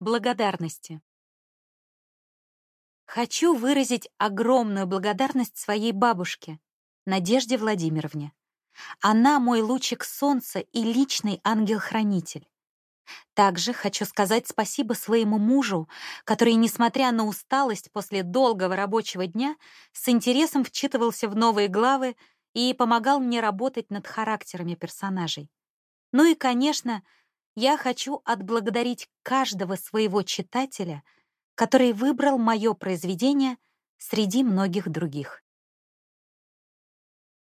Благодарности. Хочу выразить огромную благодарность своей бабушке, Надежде Владимировне. Она мой лучик солнца и личный ангел-хранитель. Также хочу сказать спасибо своему мужу, который, несмотря на усталость после долгого рабочего дня, с интересом вчитывался в новые главы и помогал мне работать над характерами персонажей. Ну и, конечно, я хочу отблагодарить каждого своего читателя, который выбрал мое произведение среди многих других.